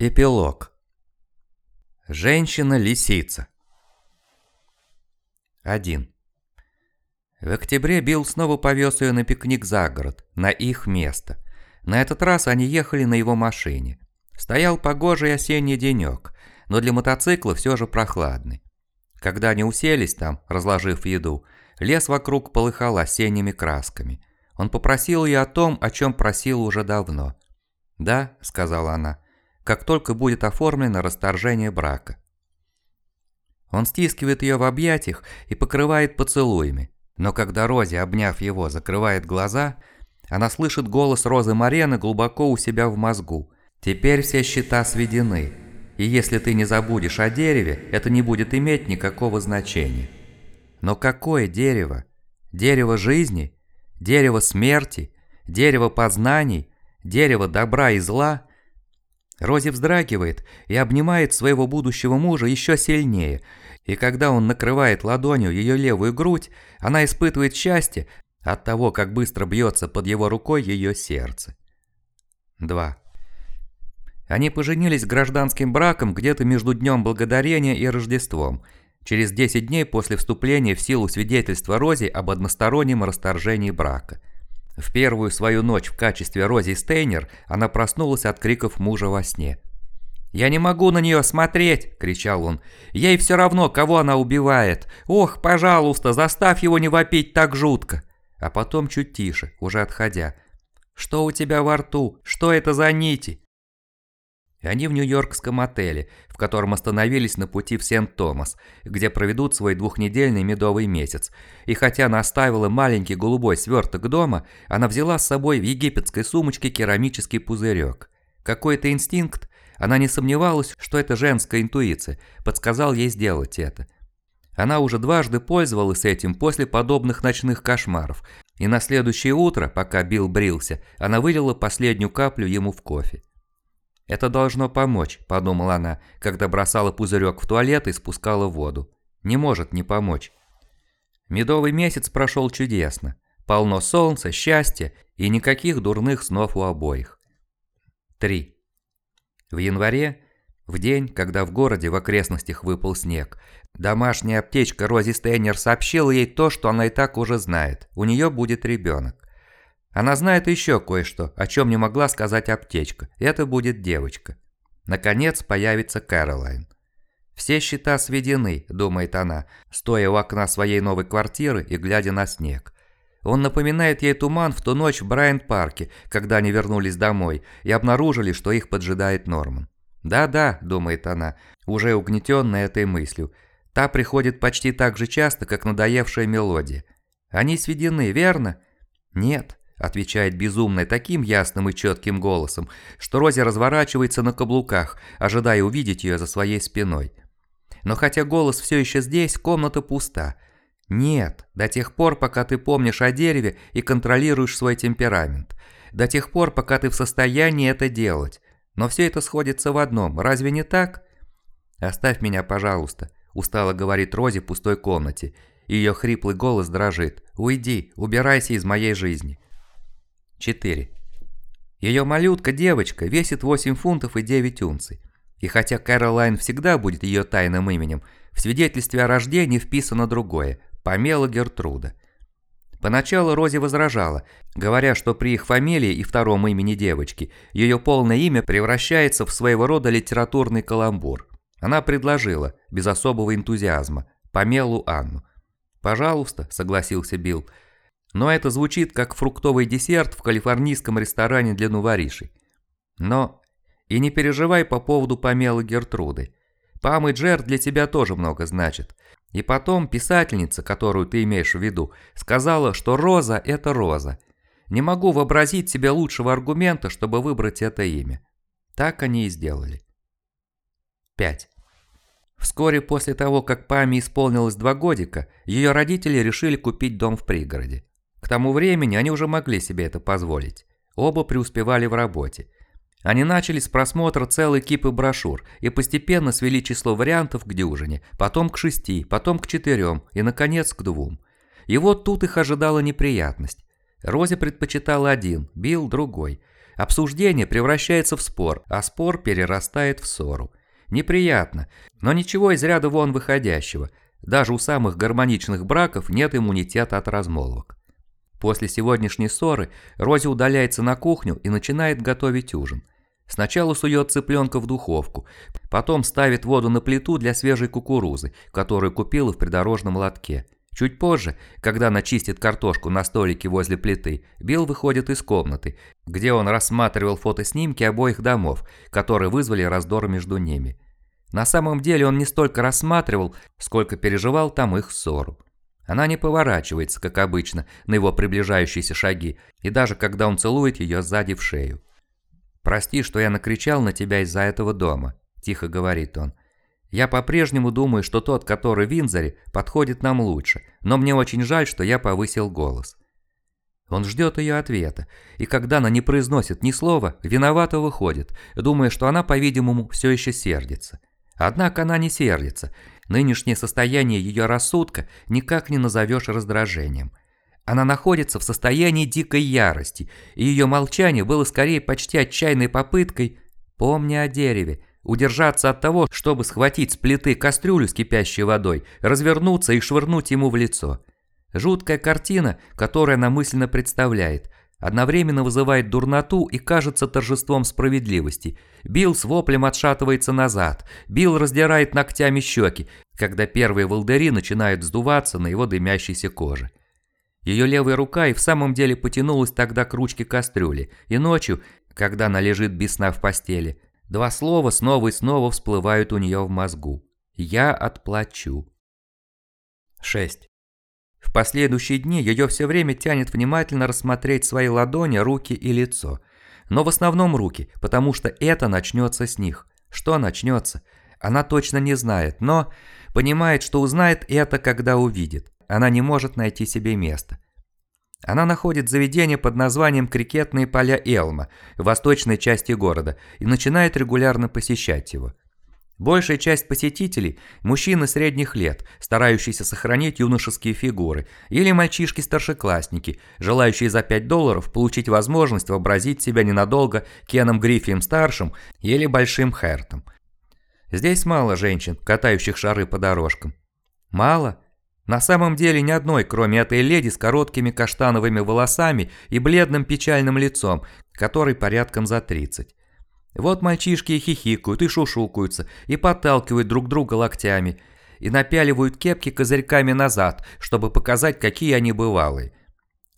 Эпилог. Женщина-лисица. 1. В октябре Билл снова повез ее на пикник за город, на их место. На этот раз они ехали на его машине. Стоял погожий осенний денек, но для мотоцикла все же прохладный. Когда они уселись там, разложив еду, лес вокруг полыхал осенними красками. Он попросил ее о том, о чем просил уже давно. «Да», — сказала она, — как только будет оформлено расторжение брака. Он стискивает ее в объятиях и покрывает поцелуями, но когда Рози, обняв его, закрывает глаза, она слышит голос Розы Марены глубоко у себя в мозгу. «Теперь все счета сведены, и если ты не забудешь о дереве, это не будет иметь никакого значения». Но какое дерево? Дерево жизни? Дерево смерти? Дерево познаний? Дерево добра и зла? Рози вздрагивает и обнимает своего будущего мужа еще сильнее, и когда он накрывает ладонью ее левую грудь, она испытывает счастье от того, как быстро бьется под его рукой ее сердце. 2. Они поженились гражданским браком где-то между Днем Благодарения и Рождеством, через 10 дней после вступления в силу свидетельства Рози об одностороннем расторжении брака – в первую свою ночь в качестве Рози Стейнер она проснулась от криков мужа во сне. «Я не могу на нее смотреть!» – кричал он. «Ей все равно, кого она убивает! Ох, пожалуйста, заставь его не вопить так жутко!» А потом чуть тише, уже отходя. «Что у тебя во рту? Что это за нити?» Они в нью-йоркском отеле, в котором остановились на пути в Сент-Томас, где проведут свой двухнедельный медовый месяц. И хотя она оставила маленький голубой сверток дома, она взяла с собой в египетской сумочке керамический пузырек. Какой-то инстинкт, она не сомневалась, что это женская интуиция, подсказал ей сделать это. Она уже дважды пользовалась этим после подобных ночных кошмаров, и на следующее утро, пока Билл брился, она вылила последнюю каплю ему в кофе. «Это должно помочь», – подумала она, когда бросала пузырек в туалет и спускала воду. «Не может не помочь». Медовый месяц прошел чудесно. Полно солнца, счастья и никаких дурных снов у обоих. 3. В январе, в день, когда в городе в окрестностях выпал снег, домашняя аптечка Рози Стейнер сообщила ей то, что она и так уже знает. У нее будет ребенок. Она знает еще кое-что, о чем не могла сказать аптечка. Это будет девочка. Наконец появится Кэролайн. «Все счета сведены», – думает она, стоя у окна своей новой квартиры и глядя на снег. Он напоминает ей туман в ту ночь в Брайант-парке, когда они вернулись домой и обнаружили, что их поджидает Норман. «Да-да», – думает она, уже угнетенная этой мыслью. Та приходит почти так же часто, как надоевшая мелодия. «Они сведены, верно?» «Нет, отвечает безумная таким ясным и четким голосом, что Рози разворачивается на каблуках, ожидая увидеть ее за своей спиной. Но хотя голос все еще здесь, комната пуста. Нет, до тех пор, пока ты помнишь о дереве и контролируешь свой темперамент. До тех пор, пока ты в состоянии это делать. Но все это сходится в одном, разве не так? «Оставь меня, пожалуйста», – устало говорит Рози в пустой комнате. Ее хриплый голос дрожит. «Уйди, убирайся из моей жизни». 4. Ее малютка-девочка весит 8 фунтов и 9 унций. И хотя Кэролайн всегда будет ее тайным именем, в свидетельстве о рождении вписано другое – Памела Гертруда. Поначалу Рози возражала, говоря, что при их фамилии и втором имени девочки ее полное имя превращается в своего рода литературный каламбур. Она предложила, без особого энтузиазма, Памелу Анну. «Пожалуйста», – согласился Билл, – но это звучит как фруктовый десерт в калифорнийском ресторане для новоришей. Но и не переживай по поводу помелы Гертруды. Пам и Джер для тебя тоже много значит. И потом писательница, которую ты имеешь в виду, сказала, что роза – это роза. Не могу вообразить себе лучшего аргумента, чтобы выбрать это имя. Так они и сделали. 5. Вскоре после того, как Паме исполнилось два годика, ее родители решили купить дом в пригороде. К тому времени они уже могли себе это позволить. Оба преуспевали в работе. Они начали с просмотра целой кипы брошюр и постепенно свели число вариантов к дюжине, потом к шести, потом к четырем и, наконец, к двум. И вот тут их ожидала неприятность. Рози предпочитала один, Билл другой. Обсуждение превращается в спор, а спор перерастает в ссору. Неприятно, но ничего из ряда вон выходящего. Даже у самых гармоничных браков нет иммунитета от размолвок. После сегодняшней ссоры Рози удаляется на кухню и начинает готовить ужин. Сначала сует цыпленка в духовку, потом ставит воду на плиту для свежей кукурузы, которую купила в придорожном лотке. Чуть позже, когда она чистит картошку на столике возле плиты, Билл выходит из комнаты, где он рассматривал фотоснимки обоих домов, которые вызвали раздор между ними. На самом деле он не столько рассматривал, сколько переживал там их ссору. Она не поворачивается, как обычно, на его приближающиеся шаги, и даже когда он целует ее сзади в шею. «Прости, что я накричал на тебя из-за этого дома», – тихо говорит он. Я по-прежнему думаю, что тот, который в Винзоре, подходит нам лучше, но мне очень жаль, что я повысил голос. Он ждет ее ответа, и когда она не произносит ни слова, виновато выходит, думая, что она, по-видимому, все еще сердится. Однако она не сердится. Нынешнее состояние ее рассудка никак не назовешь раздражением. Она находится в состоянии дикой ярости, и ее молчание было скорее почти отчаянной попыткой «помни о дереве», Удержаться от того, чтобы схватить с плиты кастрюлю с кипящей водой, развернуться и швырнуть ему в лицо. Жуткая картина, которую она мысленно представляет, одновременно вызывает дурноту и кажется торжеством справедливости. Билл с воплем отшатывается назад, Билл раздирает ногтями щеки, когда первые волдыри начинают сдуваться на его дымящейся коже. Ее левая рука и в самом деле потянулась тогда к ручке кастрюли, и ночью, когда она лежит без сна в постели – Два слова снова и снова всплывают у нее в мозгу. «Я отплачу». 6. В последующие дни ее все время тянет внимательно рассмотреть свои ладони, руки и лицо. Но в основном руки, потому что это начнется с них. Что начнется? Она точно не знает, но понимает, что узнает это, когда увидит. Она не может найти себе места. Она находит заведение под названием «Крикетные поля Элма» в восточной части города и начинает регулярно посещать его. Большая часть посетителей – мужчины средних лет, старающиеся сохранить юношеские фигуры, или мальчишки-старшеклассники, желающие за 5 долларов получить возможность вообразить себя ненадолго Кеном Гриффием-старшим или Большим Хертом. Здесь мало женщин, катающих шары по дорожкам. Мало – на самом деле ни одной, кроме этой леди с короткими каштановыми волосами и бледным печальным лицом, который порядком за 30. Вот мальчишки хихикают, и шушукаются, и подталкивают друг друга локтями, и напяливают кепки козырьками назад, чтобы показать, какие они бывалые.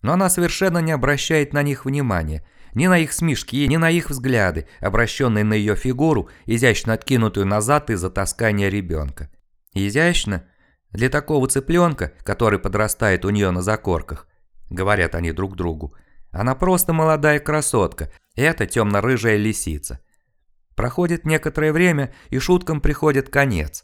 Но она совершенно не обращает на них внимания, ни на их смешки, ни на их взгляды, обращенные на ее фигуру, изящно откинутую назад из-за таскания ребенка. Изящно? Для такого цыпленка, который подрастает у нее на закорках, говорят они друг другу, она просто молодая красотка, это темно-рыжая лисица. Проходит некоторое время, и шуткам приходит конец.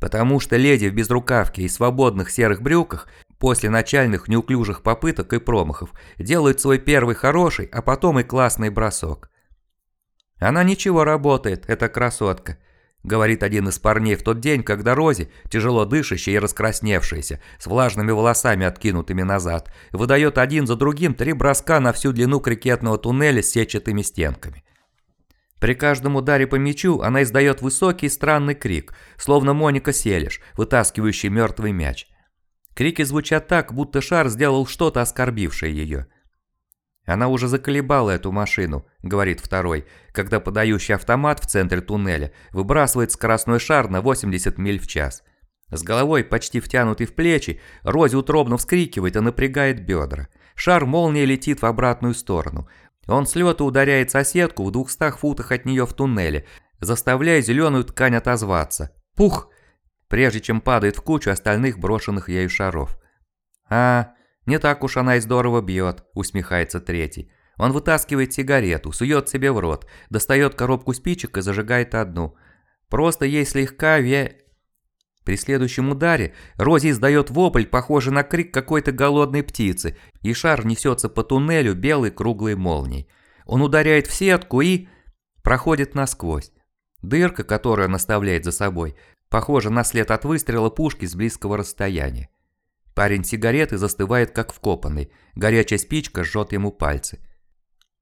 Потому что леди в безрукавке и свободных серых брюках после начальных неуклюжих попыток и промахов делают свой первый хороший, а потом и классный бросок. Она ничего работает, эта красотка – говорит один из парней в тот день, когда Рози, тяжело дышащая и раскрасневшаяся, с влажными волосами откинутыми назад, выдает один за другим три броска на всю длину крикетного туннеля с сетчатыми стенками. При каждом ударе по мячу она издает высокий странный крик, словно Моника Селиш, вытаскивающий мертвый мяч. Крики звучат так, будто шар сделал что-то оскорбившее ее. «Она уже заколебала эту машину», — говорит второй, когда подающий автомат в центре туннеля выбрасывает скоростной шар на 80 миль в час. С головой, почти втянутый в плечи, Рози утробно вскрикивает и напрягает бедра. Шар молнией летит в обратную сторону. Он с лета ударяет соседку в 200 футах от нее в туннеле, заставляя зеленую ткань отозваться. Пух! Прежде чем падает в кучу остальных брошенных ею шаров. «А, «Не так уж она и здорово бьет», – усмехается третий. Он вытаскивает сигарету, сует себе в рот, достает коробку спичек и зажигает одну. Просто ей слегка ве... При следующем ударе Рози издает вопль, похожий на крик какой-то голодной птицы, и шар несется по туннелю белой круглой молнией. Он ударяет в сетку и... проходит насквозь. Дырка, которую он оставляет за собой, похожа на след от выстрела пушки с близкого расстояния. Парень сигареты застывает как вкопанный, горячая спичка жжет ему пальцы.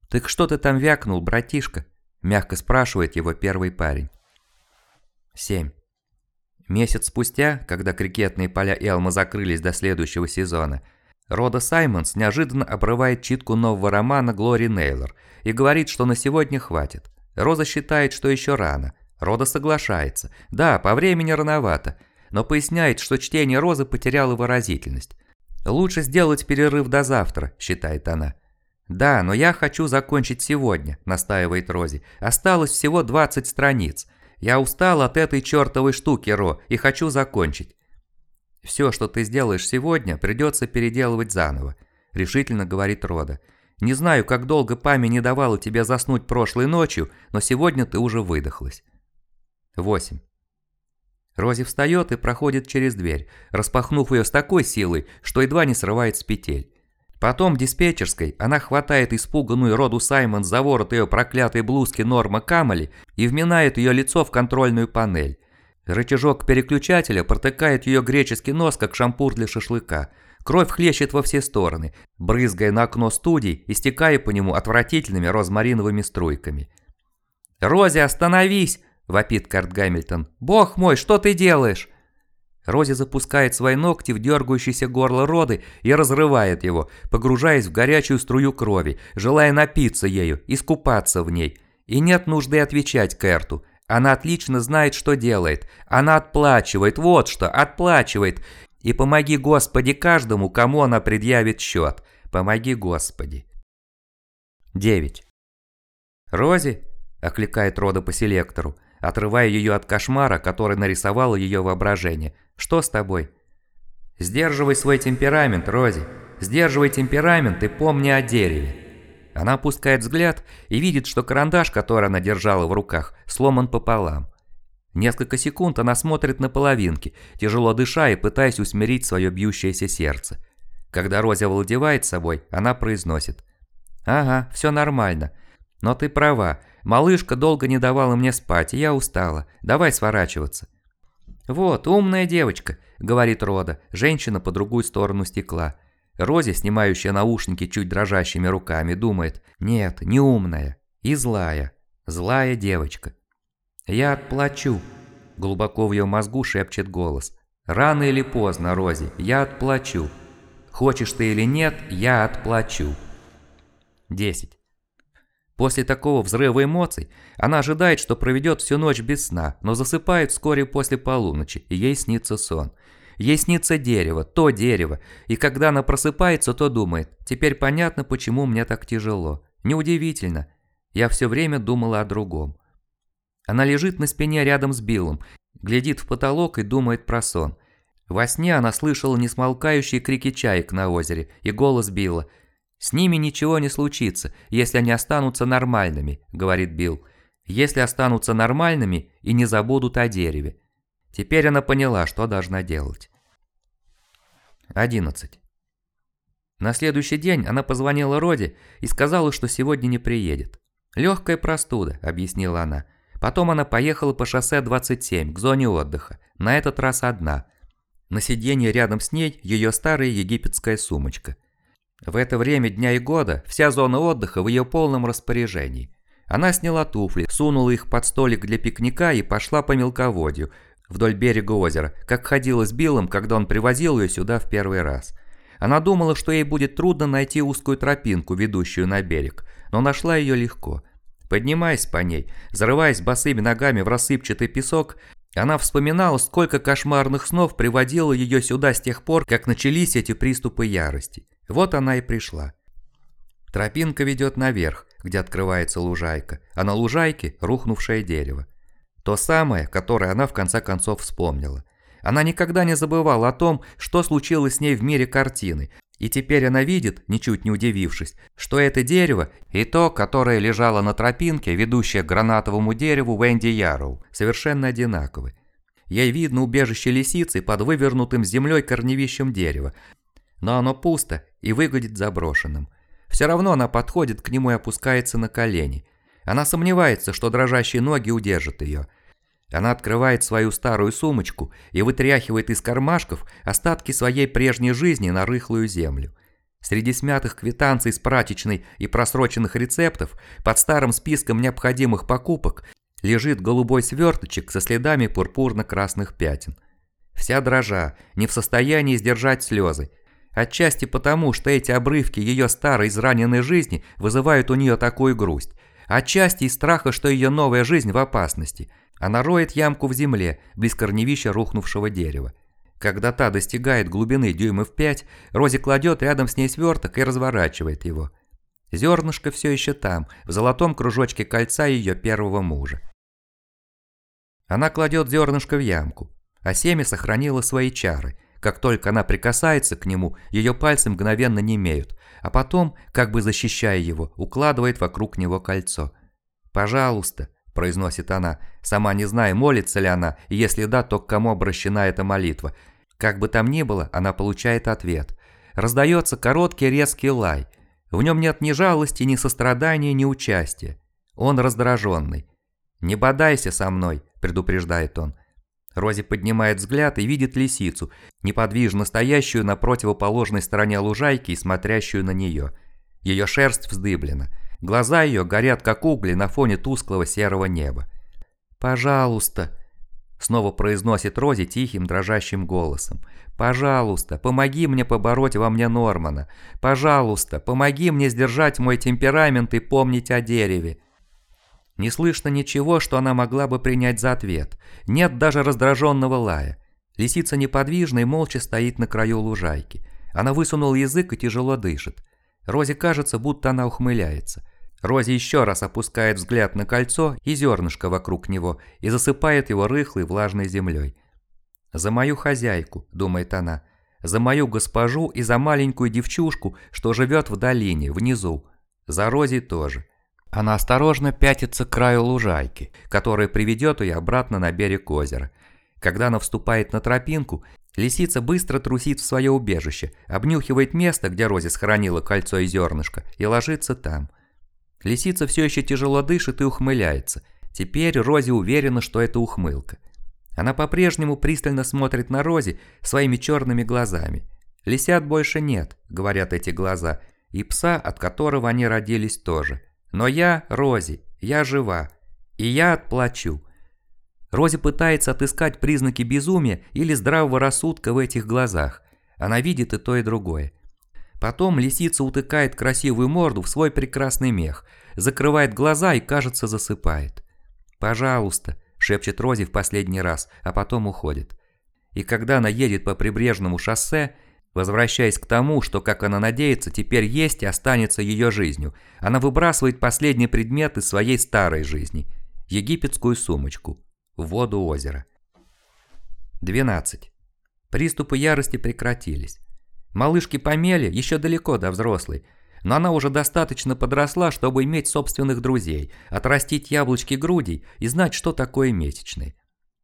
«Так что ты там вякнул, братишка?» – мягко спрашивает его первый парень. 7. Месяц спустя, когда крикетные поля Элма закрылись до следующего сезона, Рода Саймонс неожиданно обрывает читку нового романа Глори Нейлор и говорит, что на сегодня хватит. Роза считает, что еще рано. Рода соглашается. Да, по времени рановато, но поясняет, что чтение Розы потеряло выразительность. «Лучше сделать перерыв до завтра», – считает она. «Да, но я хочу закончить сегодня», – настаивает Рози. «Осталось всего 20 страниц. Я устал от этой чертовой штуки, Ро, и хочу закончить». «Все, что ты сделаешь сегодня, придется переделывать заново», – решительно говорит Рода. «Не знаю, как долго память не давала тебе заснуть прошлой ночью, но сегодня ты уже выдохлась». 8. Рози встает и проходит через дверь, распахнув ее с такой силой, что едва не срывает с петель. Потом диспетчерской она хватает испуганную Роду Саймон за ворот ее проклятой блузки Норма Камали и вминает ее лицо в контрольную панель. Рычажок переключателя протыкает ее греческий нос, как шампур для шашлыка. Кровь хлещет во все стороны, брызгая на окно студии и стекая по нему отвратительными розмариновыми струйками. «Рози, остановись!» – вопит Карт Гамильтон. «Бог мой, что ты делаешь?» Рози запускает свои ногти в дергающееся горло Роды и разрывает его, погружаясь в горячую струю крови, желая напиться ею, искупаться в ней. И нет нужды отвечать Кэрту. Она отлично знает, что делает. Она отплачивает, вот что, отплачивает. И помоги, Господи, каждому, кому она предъявит счет. Помоги, Господи. 9. «Рози?» – окликает Рода по селектору отрывая ее от кошмара, который нарисовало ее воображение. «Что с тобой?» «Сдерживай свой темперамент, Рози. Сдерживай темперамент и помни о дереве». Она опускает взгляд и видит, что карандаш, который она держала в руках, сломан пополам. Несколько секунд она смотрит на половинки, тяжело дыша и пытаясь усмирить свое бьющееся сердце. Когда Рози овладевает собой, она произносит. «Ага, все нормально. Но ты права, Малышка долго не давала мне спать, и я устала. Давай сворачиваться». «Вот, умная девочка», — говорит Рода, женщина по другую сторону стекла. Рози, снимающая наушники чуть дрожащими руками, думает, «Нет, не умная. И злая. Злая девочка». «Я отплачу», — глубоко в ее мозгу шепчет голос. «Рано или поздно, Рози, я отплачу. Хочешь ты или нет, я отплачу». 10. После такого взрыва эмоций она ожидает, что проведет всю ночь без сна, но засыпает вскоре после полуночи, и ей снится сон. Ей снится дерево, то дерево, и когда она просыпается, то думает, теперь понятно, почему мне так тяжело. Неудивительно, я все время думала о другом. Она лежит на спине рядом с Биллом, глядит в потолок и думает про сон. Во сне она слышала несмолкающие крики чаек на озере и голос Билла – «С ними ничего не случится, если они останутся нормальными», – говорит Билл. «Если останутся нормальными и не забудут о дереве». Теперь она поняла, что должна делать. 11. На следующий день она позвонила Роди и сказала, что сегодня не приедет. «Легкая простуда», – объяснила она. Потом она поехала по шоссе 27 к зоне отдыха, на этот раз одна. На сиденье рядом с ней ее старая египетская сумочка. В это время дня и года вся зона отдыха в ее полном распоряжении. Она сняла туфли, сунула их под столик для пикника и пошла по мелководью, вдоль берега озера, как ходила с Биллом, когда он привозил ее сюда в первый раз. Она думала, что ей будет трудно найти узкую тропинку, ведущую на берег, но нашла ее легко. Поднимаясь по ней, зарываясь босыми ногами в рассыпчатый песок, она вспоминала, сколько кошмарных снов приводило ее сюда с тех пор, как начались эти приступы ярости. Вот она и пришла. Тропинка ведет наверх, где открывается лужайка, а на лужайке рухнувшее дерево. То самое, которое она в конце концов вспомнила. Она никогда не забывала о том, что случилось с ней в мире картины, и теперь она видит, ничуть не удивившись, что это дерево и то, которое лежало на тропинке, ведущее к гранатовому дереву Венди Яроу, совершенно одинаковы. Ей видно убежище лисицы под вывернутым землей корневищем дерева, но оно пусто и выглядит заброшенным. Все равно она подходит к нему и опускается на колени. Она сомневается, что дрожащие ноги удержат ее. Она открывает свою старую сумочку и вытряхивает из кармашков остатки своей прежней жизни на рыхлую землю. Среди смятых квитанций с прачечной и просроченных рецептов под старым списком необходимых покупок лежит голубой сверточек со следами пурпурно-красных пятен. Вся дрожа, не в состоянии сдержать слезы. Отчасти потому, что эти обрывки ее старой израненной жизни вызывают у нее такую грусть. Отчасти из страха, что ее новая жизнь в опасности. Она роет ямку в земле, близ корневища рухнувшего дерева. Когда та достигает глубины дюймов 5, Рози кладет рядом с ней сверток и разворачивает его. Зернышко все еще там, в золотом кружочке кольца ее первого мужа. Она кладет зернышко в ямку, а семя сохранило свои чары. Как только она прикасается к нему, ее пальцы мгновенно немеют, а потом, как бы защищая его, укладывает вокруг него кольцо. «Пожалуйста», – произносит она, сама не зная, молится ли она, и если да, то к кому обращена эта молитва – как бы там ни было, она получает ответ. Раздается короткий резкий лай. В нем нет ни жалости, ни сострадания, ни участия. Он раздраженный. «Не бодайся со мной», – предупреждает он. Рози поднимает взгляд и видит лисицу, неподвижно стоящую на противоположной стороне лужайки и смотрящую на нее. Ее шерсть вздыблена. Глаза ее горят, как угли на фоне тусклого серого неба. «Пожалуйста», Снова произносит Рози тихим, дрожащим голосом. «Пожалуйста, помоги мне побороть во мне Нормана. Пожалуйста, помоги мне сдержать мой темперамент и помнить о дереве». Не слышно ничего, что она могла бы принять за ответ. Нет даже раздраженного лая. Лисица неподвижно и молча стоит на краю лужайки. Она высунула язык и тяжело дышит. Розе кажется, будто она ухмыляется. Рози еще раз опускает взгляд на кольцо и зернышко вокруг него и засыпает его рыхлой влажной землей. «За мою хозяйку», – думает она, – «за мою госпожу и за маленькую девчушку, что живет в долине, внизу. За Рози тоже». Она осторожно пятится к краю лужайки, которая приведет ее обратно на берег озера. Когда она вступает на тропинку, лисица быстро трусит в свое убежище, обнюхивает место, где Рози схоронила кольцо и зернышко, и ложится там – Лисица все еще тяжело дышит и ухмыляется. Теперь Рози уверена, что это ухмылка. Она по-прежнему пристально смотрит на Рози своими черными глазами. «Лисят больше нет», — говорят эти глаза, и пса, от которого они родились тоже. «Но я Рози, я жива, и я отплачу». Рози пытается отыскать признаки безумия или здравого рассудка в этих глазах. Она видит и то, и другое. Потом лисица утыкает красивую морду в свой прекрасный мех, закрывает глаза и, кажется, засыпает. «Пожалуйста», – шепчет Рози в последний раз, а потом уходит. И когда она едет по прибрежному шоссе, возвращаясь к тому, что, как она надеется, теперь есть и останется ее жизнью, она выбрасывает последний предмет из своей старой жизни – египетскую сумочку в воду озера. 12. Приступы ярости прекратились. Малышке Памеле еще далеко до взрослой, но она уже достаточно подросла, чтобы иметь собственных друзей, отрастить яблочки грудей и знать, что такое месячные.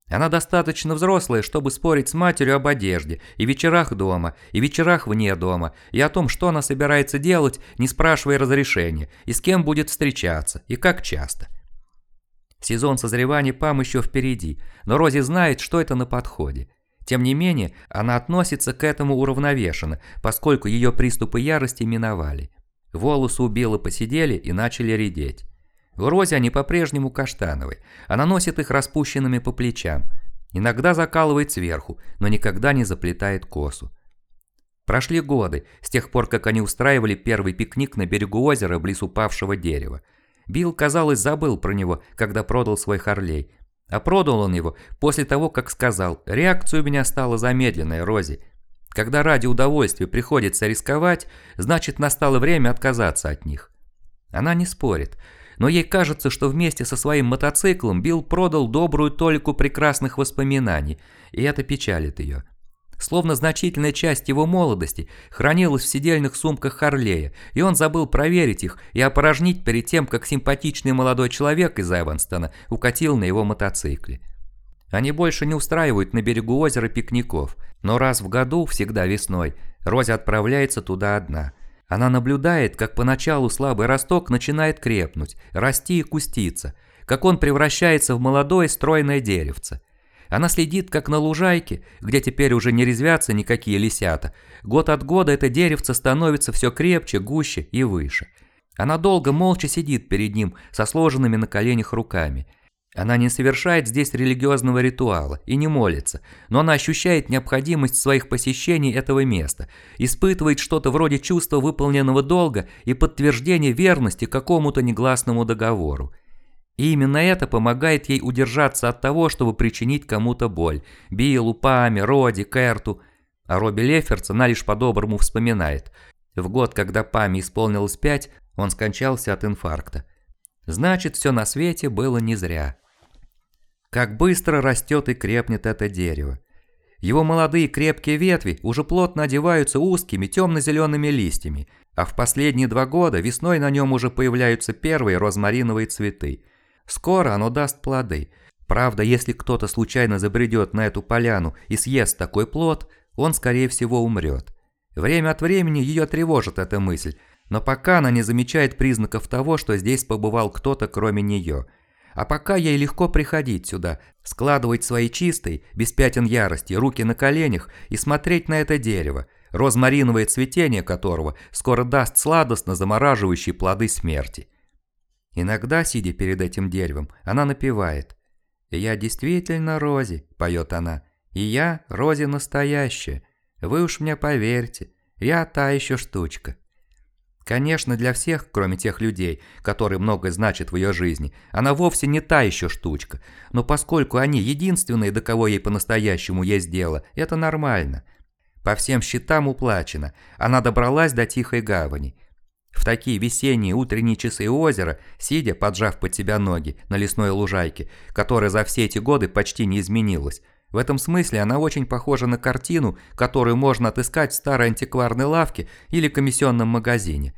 Она достаточно взрослая, чтобы спорить с матерью об одежде, и вечерах дома, и вечерах вне дома, и о том, что она собирается делать, не спрашивая разрешения, и с кем будет встречаться, и как часто. Сезон созревания Пам еще впереди, но Рози знает, что это на подходе. Тем не менее, она относится к этому уравновешенно, поскольку ее приступы ярости миновали. Волосы у Белы посидели и начали редеть. В розе они по-прежнему каштановые, она носит их распущенными по плечам. Иногда закалывает сверху, но никогда не заплетает косу. Прошли годы, с тех пор, как они устраивали первый пикник на берегу озера близ упавшего дерева. Билл, казалось, забыл про него, когда продал свой Харлей, а продал он его после того, как сказал, реакция у меня стала замедленной, Рози. Когда ради удовольствия приходится рисковать, значит настало время отказаться от них. Она не спорит, но ей кажется, что вместе со своим мотоциклом Билл продал добрую толику прекрасных воспоминаний, и это печалит ее. Словно значительная часть его молодости хранилась в сидельных сумках Харлея, и он забыл проверить их и опорожнить перед тем, как симпатичный молодой человек из Эванстона укатил на его мотоцикле. Они больше не устраивают на берегу озера пикников, но раз в году, всегда весной, Рози отправляется туда одна. Она наблюдает, как поначалу слабый росток начинает крепнуть, расти и куститься, как он превращается в молодое стройное деревце – Она следит, как на лужайке, где теперь уже не резвятся никакие лисята. Год от года это деревце становится все крепче, гуще и выше. Она долго молча сидит перед ним со сложенными на коленях руками. Она не совершает здесь религиозного ритуала и не молится, но она ощущает необходимость своих посещений этого места, испытывает что-то вроде чувства выполненного долга и подтверждения верности какому-то негласному договору. И именно это помогает ей удержаться от того, чтобы причинить кому-то боль. Биллу, Паме, Роди, Керту. А Робби Леферц она лишь по-доброму вспоминает. В год, когда Паме исполнилось пять, он скончался от инфаркта. Значит, все на свете было не зря. Как быстро растет и крепнет это дерево. Его молодые крепкие ветви уже плотно одеваются узкими темно-зелеными листьями, а в последние два года весной на нем уже появляются первые розмариновые цветы. Скоро оно даст плоды. Правда, если кто-то случайно забредет на эту поляну и съест такой плод, он, скорее всего, умрет. Время от времени ее тревожит эта мысль, но пока она не замечает признаков того, что здесь побывал кто-то кроме нее. А пока ей легко приходить сюда, складывать свои чистые, без пятен ярости, руки на коленях и смотреть на это дерево, розмариновое цветение которого скоро даст сладостно замораживающие плоды смерти. Иногда, сидя перед этим деревом, она напевает. «Я действительно Рози», – поет она, – «и я Рози настоящая. Вы уж мне поверьте, я та еще штучка». Конечно, для всех, кроме тех людей, которые многое значат в ее жизни, она вовсе не та еще штучка, но поскольку они единственные, до кого ей по-настоящему есть дело, это нормально. По всем счетам уплачено, она добралась до Тихой Гавани – в такие весенние утренние часы озера, сидя, поджав под себя ноги на лесной лужайке, которая за все эти годы почти не изменилась, в этом смысле она очень похожа на картину, которую можно отыскать в старой антикварной лавке или комиссионном магазине.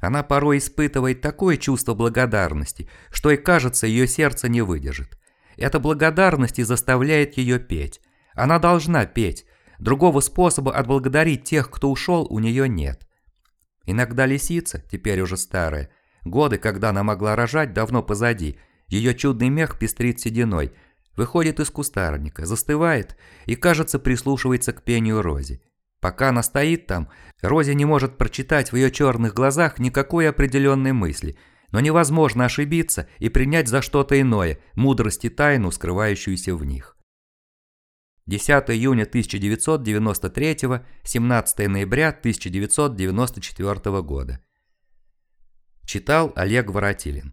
Она порой испытывает такое чувство благодарности, что и кажется, ее сердце не выдержит. Эта благодарность и заставляет ее петь. Она должна петь. Другого способа отблагодарить тех, кто ушел, у нее нет. Иногда лисица, теперь уже старая, годы, когда она могла рожать, давно позади, ее чудный мех пестрит сединой, выходит из кустарника, застывает и, кажется, прислушивается к пению Рози. Пока она стоит там, Рози не может прочитать в ее черных глазах никакой определенной мысли, но невозможно ошибиться и принять за что-то иное, мудрость и тайну, скрывающуюся в них. 10 июня 1993, 17 ноября 1994 года. Читал Олег Воротилин.